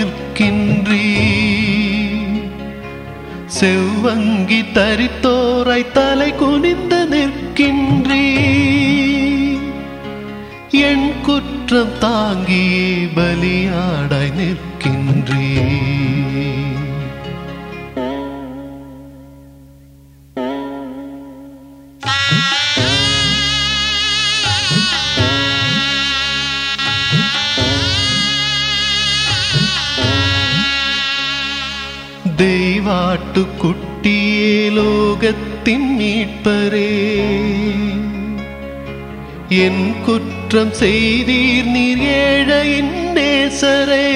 நிற்கின்றீ செவ்வங்கி தரித்தோரை தலை குனிந்து நிற்கின்றீ என் குற்றம் தாங்கியே பலியாடாய் நிற்கின்றீ தெய்வாட்டு குட்டியே லோகத்தின் மீட்பரே என் குற்றம் செய்தீர் நீர் ஏழையின் நேசரே.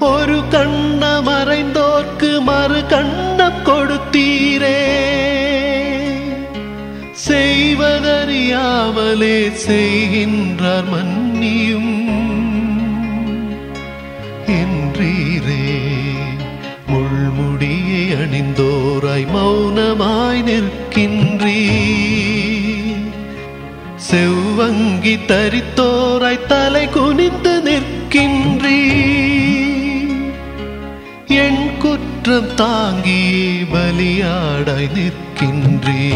ஒரு கண்ண மறைந்தோர்க்கு மறு கண்ணம் கொடுத்தீரே. செய்வதறியாமலே செய்கின்றார் மன்னியும். செவ்வங்கி தரித்தோராய் தலை குனிந்து நிற்கின்றீ. என் குற்றம் தாங்கியே பலியாடாய் நிற்கின்றீ.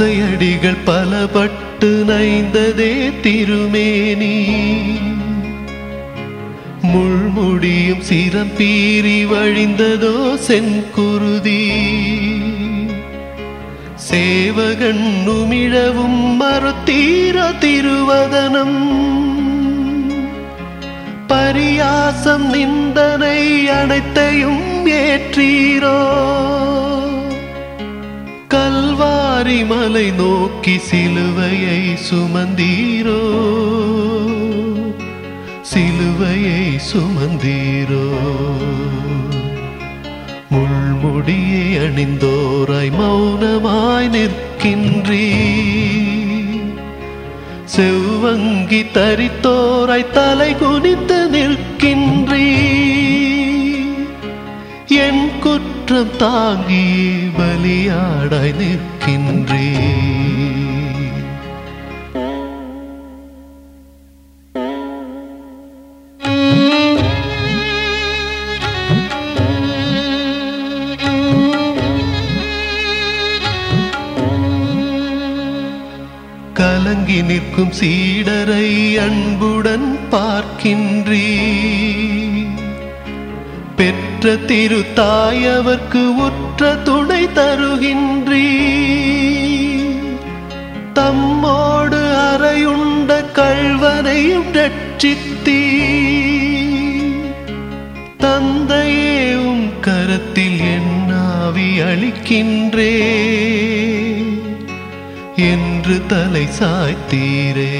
ஆசையடிகள் பலபட்டு நைந்ததே திருமேனி. முள்முடியும் சிரம் பீறி வழிந்ததோ செங்குருதி. சேவகன் உமிழவும் மறுத்தீர திருவதனம். பரியாசம் நிந்தனை அனைத்தையும் ஏற்றீரோ. கல்வாரி மலை நோக்கி சிலுவையை சுமந்தீரோ? சிலுவையை சுமந்தீரோ? முள்முடியை அணிந்தோராய் மௌனமாய் நிற்கின்றீ செவ்வங்கி தரித்தோராய் தலை குனித்து நிற்கின்றீ என் குற்றம் தாங்கி பலியாடாய் நிற்கின்றே. கலங்கி நிற்கும் சீடரை அன்புடன் பார்க்கின்றீ. பெற்ற திருத்தாயவர்க்கு உற்ற துணை தருகின்றீ. தம்மோடு அறையுண்ட கள்வனையும் ரட்சித்தீ. தந்தையே உம் கரத்தில் என்னாவி அளிக்கின்றே. என்று தலை சாய்த்தீரே.